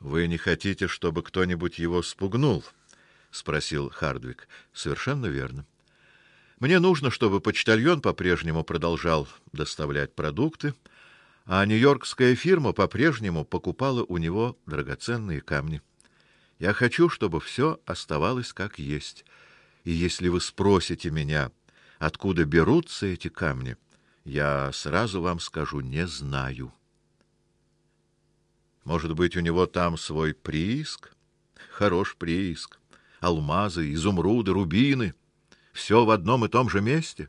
Вы не хотите, чтобы кто-нибудь его спугнул? спросил Хардвик. Совершенно верно. Мне нужно, чтобы почтальон по-прежнему продолжал доставлять продукты, а нью-йоркская фирма по-прежнему покупала у него драгоценные камни. Я хочу, чтобы все оставалось как есть. И если вы спросите меня, откуда берутся эти камни, я сразу вам скажу: не знаю. Может быть, у него там свой прииск? Хорош прииск. Алмазы, изумруды, рубины все в одном и том же месте.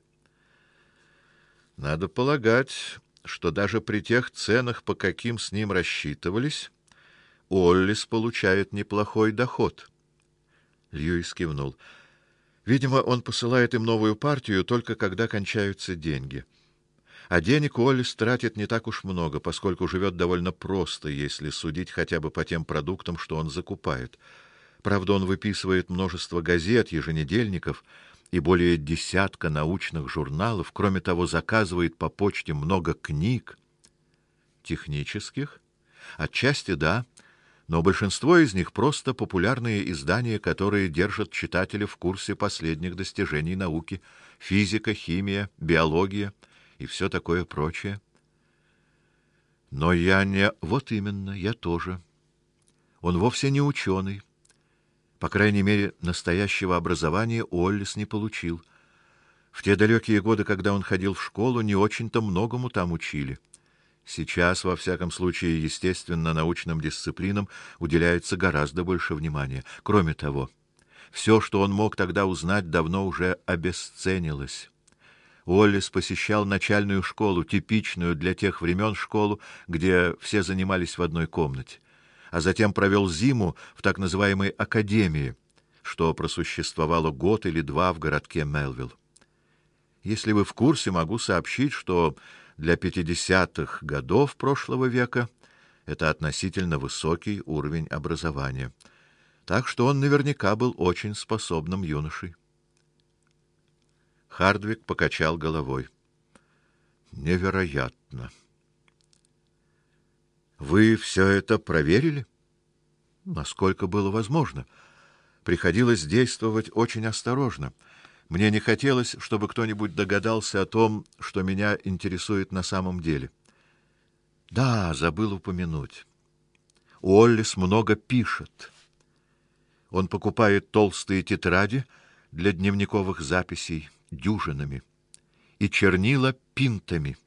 Надо полагать, что даже при тех ценах, по каким с ним рассчитывались, Оллис получает неплохой доход. Льюис кивнул. Видимо, он посылает им новую партию только когда кончаются деньги. А денег Оллис тратит не так уж много, поскольку живет довольно просто, если судить хотя бы по тем продуктам, что он закупает. Правда, он выписывает множество газет, еженедельников и более десятка научных журналов, кроме того, заказывает по почте много книг. Технических, отчасти да, но большинство из них просто популярные издания, которые держат читателя в курсе последних достижений науки: физика, химия, биология и все такое прочее. Но я не вот именно, я тоже. Он вовсе не ученый. По крайней мере, настоящего образования Оллис не получил. В те далекие годы, когда он ходил в школу, не очень-то многому там учили. Сейчас, во всяком случае, естественно-научным дисциплинам уделяется гораздо больше внимания. Кроме того, все, что он мог тогда узнать, давно уже обесценилось. Уоллес посещал начальную школу, типичную для тех времен школу, где все занимались в одной комнате, а затем провел зиму в так называемой академии, что просуществовало год или два в городке Мелвилл. Если вы в курсе, могу сообщить, что для пятидесятых годов прошлого века это относительно высокий уровень образования. Так что он наверняка был очень способным юношей. Хардвик покачал головой. Невероятно. Вы все это проверили? Насколько было возможно. Приходилось действовать очень осторожно. Мне не хотелось, чтобы кто-нибудь догадался о том, что меня интересует на самом деле. Да, забыл упомянуть. Уоллес много пишет. Он покупает толстые тетради для дневниковых записей дюжинами и чернила пинтами.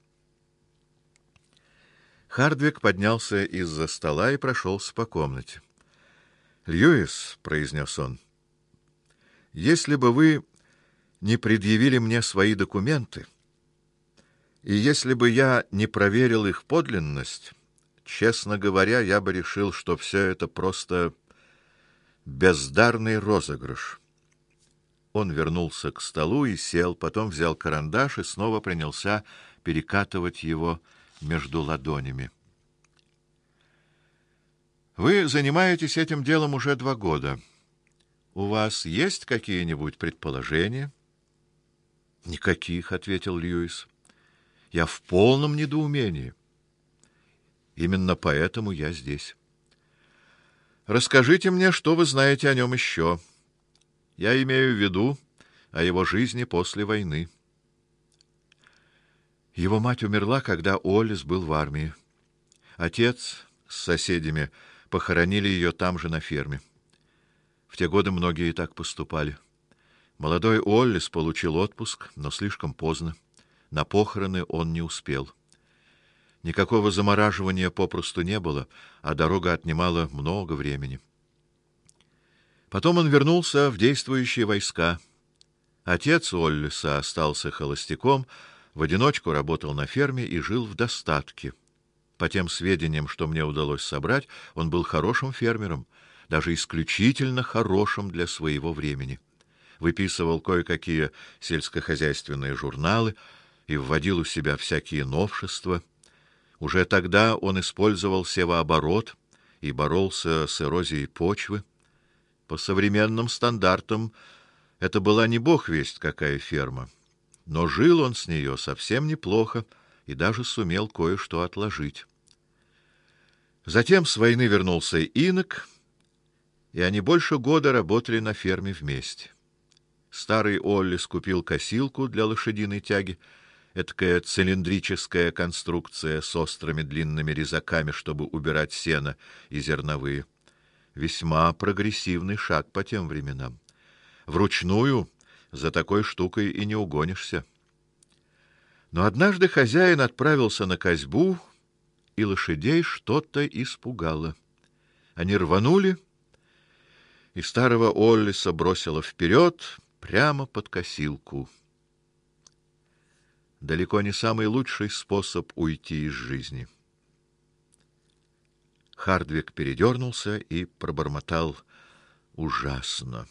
Хардвик поднялся из-за стола и прошелся по комнате. "Льюис", произнес он. "Если бы вы не предъявили мне свои документы, и если бы я не проверил их подлинность, честно говоря, я бы решил, что все это просто бездарный розыгрыш. Он вернулся к столу и сел, потом взял карандаш и снова принялся перекатывать его между ладонями. Вы занимаетесь этим делом уже два года. У вас есть какие-нибудь предположения? Никаких, ответил Льюис. Я в полном недоумении. Именно поэтому я здесь. Расскажите мне, что вы знаете о нем еще. Я имею в виду о его жизни после войны. Его мать умерла, когда Олис был в армии. Отец с соседями похоронили ее там же на ферме. В те годы многие так поступали. Молодой Оллис получил отпуск, но слишком поздно. На похороны он не успел. Никакого замораживания попросту не было, а дорога отнимала много времени. Потом он вернулся в действующие войска. Отец Оллиса остался холостяком, в одиночку работал на ферме и жил в достатке. По тем сведениям, что мне удалось собрать, он был хорошим фермером, даже исключительно хорошим для своего времени выписывал кое-какие сельскохозяйственные журналы и вводил у себя всякие новшества. Уже тогда он использовал севооборот и боролся с эрозией почвы. По современным стандартам это была не бог весть какая ферма, но жил он с нее совсем неплохо и даже сумел кое-что отложить. Затем с войны вернулся Инок, и они больше года работали на ферме вместе. Старый Олли скупил косилку для лошадиной тяги, эткая цилиндрическая конструкция с острыми длинными резаками, чтобы убирать сено и зерновые. Весьма прогрессивный шаг по тем временам. Вручную за такой штукой и не угонишься. Но однажды хозяин отправился на козьбу, и лошадей что-то испугало. Они рванули, и старого Оллиса бросило вперед прямо под косилку. Далеко не самый лучший способ уйти из жизни. Хардвик передернулся и пробормотал: "Ужасно".